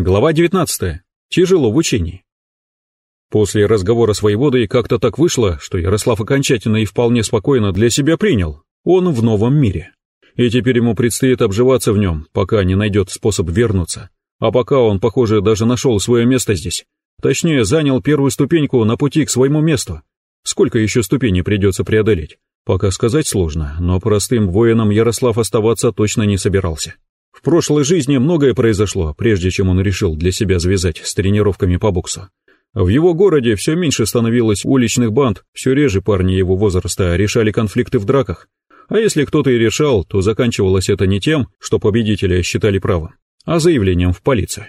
Глава 19. Тяжело в учении. После разговора с воеводой как-то так вышло, что Ярослав окончательно и вполне спокойно для себя принял. Он в новом мире. И теперь ему предстоит обживаться в нем, пока не найдет способ вернуться. А пока он, похоже, даже нашел свое место здесь. Точнее, занял первую ступеньку на пути к своему месту. Сколько еще ступеней придется преодолеть? Пока сказать сложно, но простым воином Ярослав оставаться точно не собирался. В прошлой жизни многое произошло, прежде чем он решил для себя завязать с тренировками по боксу. В его городе все меньше становилось уличных банд, все реже парни его возраста решали конфликты в драках. А если кто-то и решал, то заканчивалось это не тем, что победителя считали правым, а заявлением в полицию.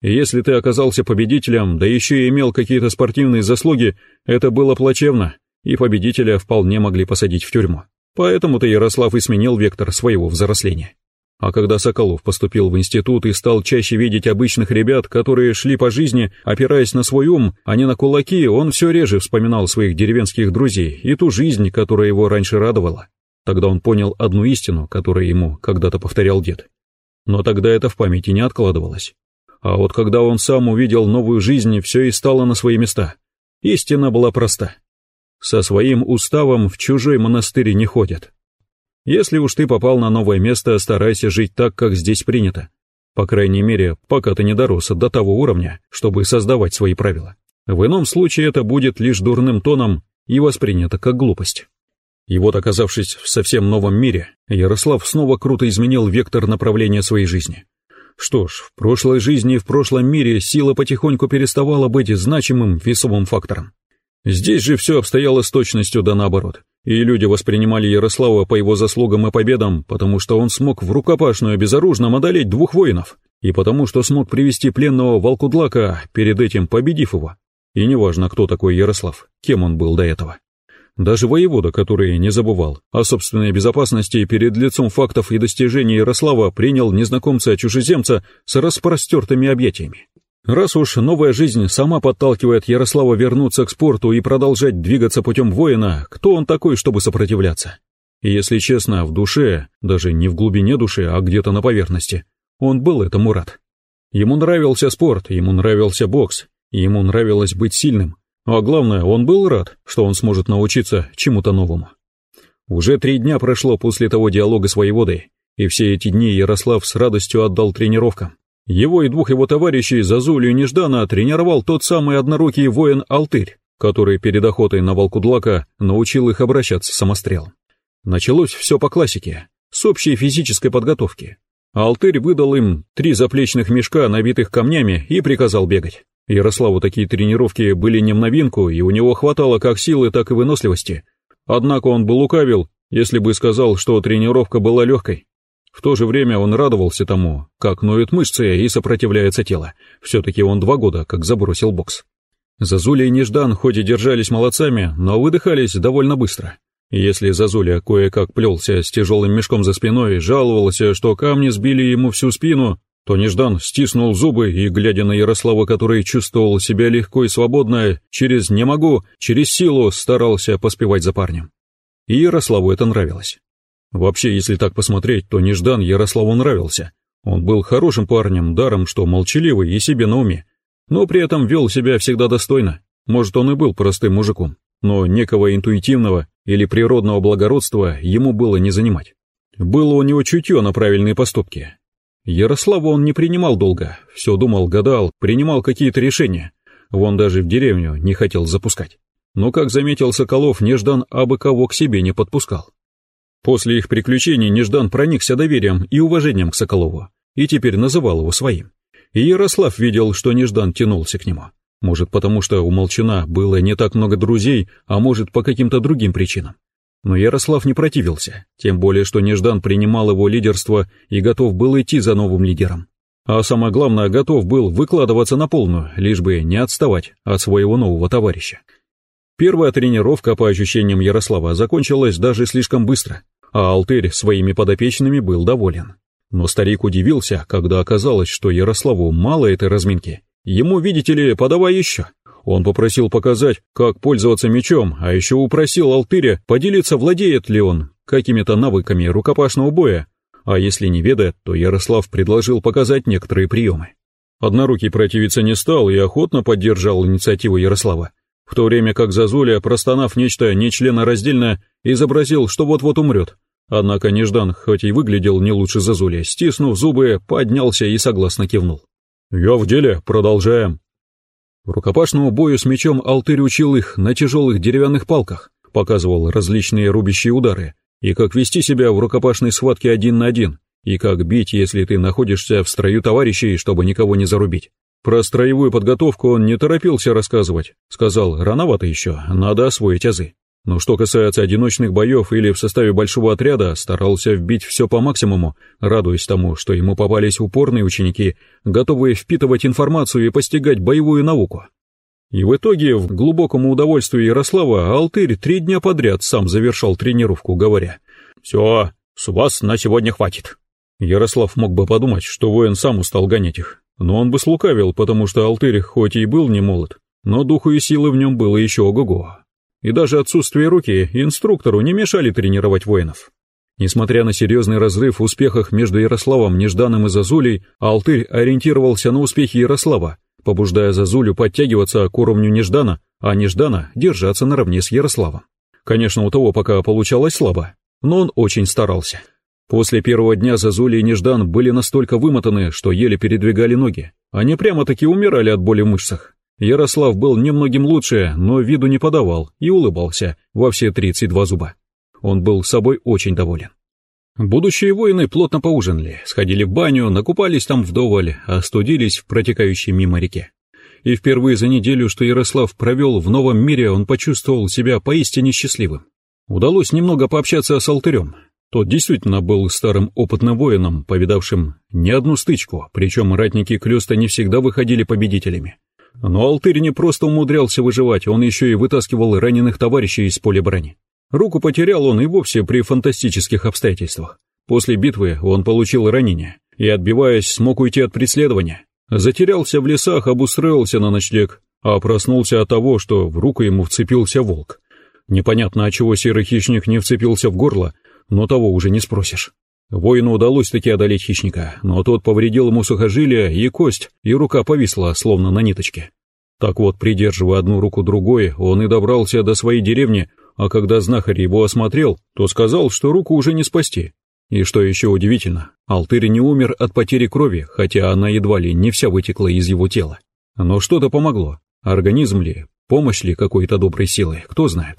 Если ты оказался победителем, да еще и имел какие-то спортивные заслуги, это было плачевно, и победителя вполне могли посадить в тюрьму. Поэтому-то Ярослав и сменил вектор своего взросления. А когда Соколов поступил в институт и стал чаще видеть обычных ребят, которые шли по жизни, опираясь на свой ум, а не на кулаки, он все реже вспоминал своих деревенских друзей и ту жизнь, которая его раньше радовала. Тогда он понял одну истину, которую ему когда-то повторял дед. Но тогда это в памяти не откладывалось. А вот когда он сам увидел новую жизнь, все и стало на свои места. Истина была проста. Со своим уставом в чужой монастырь не ходят. Если уж ты попал на новое место, старайся жить так, как здесь принято. По крайней мере, пока ты не дорос до того уровня, чтобы создавать свои правила. В ином случае это будет лишь дурным тоном и воспринято как глупость. И вот оказавшись в совсем новом мире, Ярослав снова круто изменил вектор направления своей жизни. Что ж, в прошлой жизни и в прошлом мире сила потихоньку переставала быть значимым весовым фактором. Здесь же все обстояло с точностью да наоборот и люди воспринимали Ярослава по его заслугам и победам, потому что он смог в рукопашную безоружно одолеть двух воинов, и потому что смог привести пленного Волкудлака, перед этим победив его. И неважно, кто такой Ярослав, кем он был до этого. Даже воевода, который не забывал о собственной безопасности перед лицом фактов и достижений Ярослава, принял незнакомца-чужеземца с распростертыми объятиями. Раз уж новая жизнь сама подталкивает Ярослава вернуться к спорту и продолжать двигаться путем воина, кто он такой, чтобы сопротивляться? И если честно, в душе, даже не в глубине души, а где-то на поверхности, он был этому рад. Ему нравился спорт, ему нравился бокс, ему нравилось быть сильным, а главное, он был рад, что он сможет научиться чему-то новому. Уже три дня прошло после того диалога с воеводой, и все эти дни Ярослав с радостью отдал тренировкам. Его и двух его товарищей Зазулю и Неждана тренировал тот самый однорукий воин Алтырь, который перед охотой на волкудлака научил их обращаться самострелом. Началось все по классике, с общей физической подготовки. Алтырь выдал им три заплечных мешка, набитых камнями, и приказал бегать. Ярославу такие тренировки были не в новинку, и у него хватало как силы, так и выносливости. Однако он бы лукавил, если бы сказал, что тренировка была легкой. В то же время он радовался тому, как ноют мышцы и сопротивляется тело. Все-таки он два года как забросил бокс. Зазуля и Неждан хоть и держались молодцами, но выдыхались довольно быстро. Если Зазуля кое-как плелся с тяжелым мешком за спиной, жаловался, что камни сбили ему всю спину, то Неждан стиснул зубы и, глядя на Ярослава, который чувствовал себя легко и свободно, через «не могу», через силу старался поспевать за парнем. И Ярославу это нравилось. Вообще, если так посмотреть, то Неждан Ярославу нравился. Он был хорошим парнем, даром, что молчаливый и себе на уме, но при этом вел себя всегда достойно. Может, он и был простым мужиком, но некого интуитивного или природного благородства ему было не занимать. Было у него чутье на правильные поступки. Ярослава он не принимал долго, все думал, гадал, принимал какие-то решения. Вон даже в деревню не хотел запускать. Но, как заметил Соколов, Неждан абы кого к себе не подпускал. После их приключений Неждан проникся доверием и уважением к Соколову, и теперь называл его своим. И Ярослав видел, что Неждан тянулся к нему. Может, потому что у Молчана было не так много друзей, а может, по каким-то другим причинам. Но Ярослав не противился, тем более, что Неждан принимал его лидерство и готов был идти за новым лидером. А самое главное, готов был выкладываться на полную, лишь бы не отставать от своего нового товарища. Первая тренировка, по ощущениям Ярослава, закончилась даже слишком быстро, а Алтырь своими подопечными был доволен. Но старик удивился, когда оказалось, что Ярославу мало этой разминки. Ему, видите ли, подавай еще. Он попросил показать, как пользоваться мечом, а еще упросил Алтыря поделиться, владеет ли он какими-то навыками рукопашного боя. А если не ведает, то Ярослав предложил показать некоторые приемы. Однорукий противиться не стал и охотно поддержал инициативу Ярослава, в то время как Зазуля, простонав нечто нечленораздельное, изобразил, что вот-вот умрет. Однако Неждан, хоть и выглядел не лучше Зазуля, стиснув зубы, поднялся и согласно кивнул. «Я в деле, продолжаем». Рукопашному бою с мечом Алтырь учил их на тяжелых деревянных палках, показывал различные рубящие удары, и как вести себя в рукопашной схватке один на один, и как бить, если ты находишься в строю товарищей, чтобы никого не зарубить. Про строевую подготовку он не торопился рассказывать, сказал, рановато еще, надо освоить азы. Но что касается одиночных боев или в составе большого отряда, старался вбить все по максимуму, радуясь тому, что ему попались упорные ученики, готовые впитывать информацию и постигать боевую науку. И в итоге, в глубокому удовольствии Ярослава, Алтырь три дня подряд сам завершал тренировку, говоря «Все, с вас на сегодня хватит». Ярослав мог бы подумать, что воин сам устал гонять их, но он бы слукавил, потому что Алтырь хоть и был не молод, но духу и силы в нем было еще ого-го. И даже отсутствие руки инструктору не мешали тренировать воинов. Несмотря на серьезный разрыв в успехах между Ярославом, Нежданом и Зазулей, Алтырь ориентировался на успехи Ярослава, побуждая Зазулю подтягиваться к уровню Неждана, а Неждана держаться наравне с Ярославом. Конечно, у того пока получалось слабо, но он очень старался. После первого дня Зазули и Неждан были настолько вымотаны, что еле передвигали ноги. Они прямо-таки умирали от боли в мышцах. Ярослав был немногим лучше, но виду не подавал и улыбался во все 32 зуба. Он был собой очень доволен. Будущие воины плотно поужинали, сходили в баню, накупались там вдоволь, остудились в протекающей мимо реке. И впервые за неделю, что Ярослав провел в новом мире, он почувствовал себя поистине счастливым. Удалось немного пообщаться с алтырем, тот действительно был старым опытным воином, повидавшим не одну стычку, причем ратники Клёста не всегда выходили победителями. Но Алтырь не просто умудрялся выживать, он еще и вытаскивал раненых товарищей из поля брани. Руку потерял он и вовсе при фантастических обстоятельствах. После битвы он получил ранение и, отбиваясь, смог уйти от преследования. Затерялся в лесах, обустроился на ночлег, а проснулся от того, что в руку ему вцепился волк. Непонятно, от чего серый хищник не вцепился в горло, но того уже не спросишь. Воину удалось таки одолеть хищника, но тот повредил ему сухожилие и кость, и рука повисла, словно на ниточке. Так вот, придерживая одну руку другой, он и добрался до своей деревни, а когда знахарь его осмотрел, то сказал, что руку уже не спасти. И что еще удивительно, Алтырь не умер от потери крови, хотя она едва ли не вся вытекла из его тела. Но что-то помогло. Организм ли, помощь ли какой-то доброй силы, кто знает.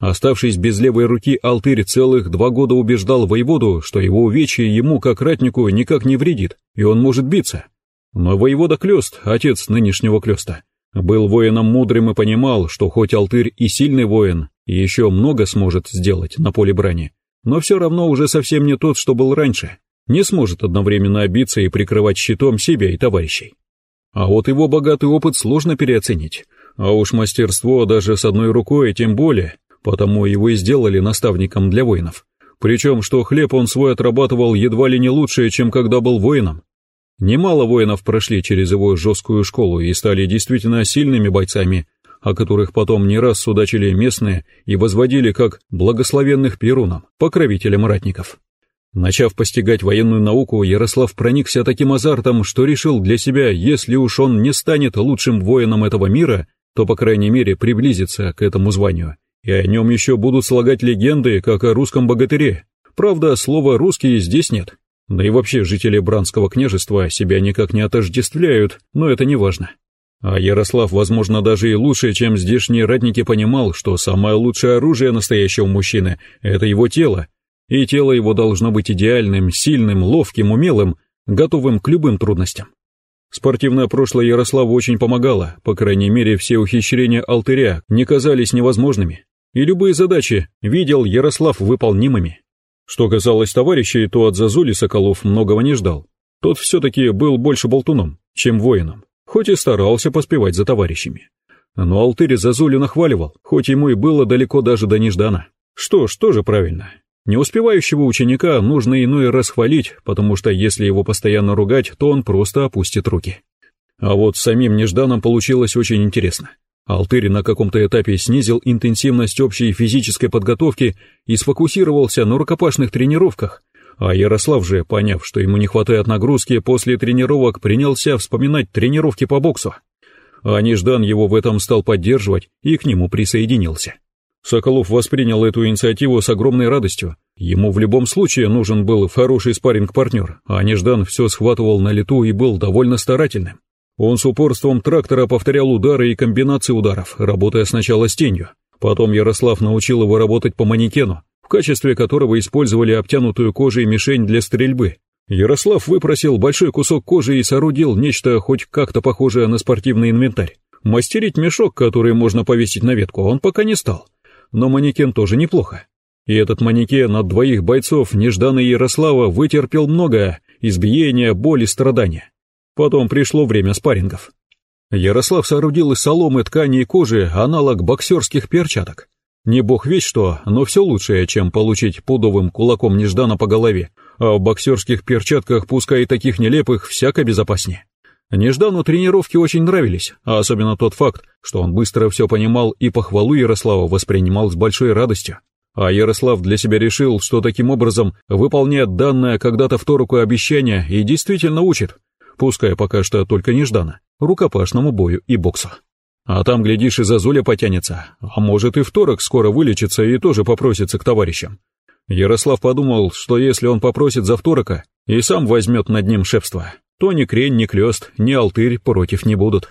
Оставшись без левой руки, Алтырь целых два года убеждал воеводу, что его увечье ему, как ратнику, никак не вредит, и он может биться. Но воевода Клёст, отец нынешнего Клёста, был воином мудрым и понимал, что хоть Алтырь и сильный воин, еще много сможет сделать на поле брани, но все равно уже совсем не тот, что был раньше, не сможет одновременно обиться и прикрывать щитом себя и товарищей. А вот его богатый опыт сложно переоценить, а уж мастерство даже с одной рукой тем более, потому его и сделали наставником для воинов. Причем, что хлеб он свой отрабатывал едва ли не лучше, чем когда был воином. Немало воинов прошли через его жесткую школу и стали действительно сильными бойцами, о которых потом не раз судачили местные и возводили как благословенных перунам, покровителям ратников. Начав постигать военную науку, Ярослав проникся таким азартом, что решил для себя, если уж он не станет лучшим воином этого мира, то, по крайней мере, приблизится к этому званию и о нем еще будут слагать легенды, как о русском богатыре. Правда, слова «русские» здесь нет. Да и вообще жители Бранского княжества себя никак не отождествляют, но это не важно. А Ярослав, возможно, даже и лучше, чем здешние ратники, понимал, что самое лучшее оружие настоящего мужчины — это его тело, и тело его должно быть идеальным, сильным, ловким, умелым, готовым к любым трудностям. Спортивное прошлое Ярославу очень помогало, по крайней мере, все ухищрения алтыря не казались невозможными и любые задачи видел Ярослав выполнимыми. Что касалось товарищей, то от Зазули Соколов многого не ждал. Тот все-таки был больше болтуном, чем воином, хоть и старался поспевать за товарищами. Но Алтырь Зазулю нахваливал, хоть ему и было далеко даже до Неждана. Что ж, тоже правильно. Не успевающего ученика нужно иной раз хвалить, потому что если его постоянно ругать, то он просто опустит руки. А вот с самим Нежданом получилось очень интересно. Алтырь на каком-то этапе снизил интенсивность общей физической подготовки и сфокусировался на рукопашных тренировках, А Ярослав же, поняв, что ему не хватает нагрузки, после тренировок принялся вспоминать тренировки по боксу. А Неждан его в этом стал поддерживать и к нему присоединился. Соколов воспринял эту инициативу с огромной радостью. Ему в любом случае нужен был хороший спарринг-партнер, а Неждан все схватывал на лету и был довольно старательным. Он с упорством трактора повторял удары и комбинации ударов, работая сначала с тенью. Потом Ярослав научил его работать по манекену, в качестве которого использовали обтянутую кожей мишень для стрельбы. Ярослав выпросил большой кусок кожи и соорудил нечто хоть как-то похожее на спортивный инвентарь. Мастерить мешок, который можно повесить на ветку, он пока не стал но манекен тоже неплохо. И этот манекен от двоих бойцов Неждана и Ярослава вытерпел многое, избиения, боли, страдания. Потом пришло время спаррингов. Ярослав соорудил из соломы, ткани и кожи аналог боксерских перчаток. Не бог весь что, но все лучшее, чем получить пудовым кулаком Неждана по голове, а в боксерских перчатках, пускай и таких нелепых, всяко безопаснее. Неждану тренировки очень нравились, а особенно тот факт, что он быстро все понимал и похвалу Ярослава воспринимал с большой радостью. А Ярослав для себя решил, что таким образом выполняет данное когда-то в руку обещание и действительно учит, пускай пока что только Неждана, рукопашному бою и боксу. А там, глядишь, и Зазуля потянется, а может и второк скоро вылечится и тоже попросится к товарищам. Ярослав подумал, что если он попросит за второка и сам возьмет над ним шефство, то ни крень, ни клёст, ни алтырь против не будут.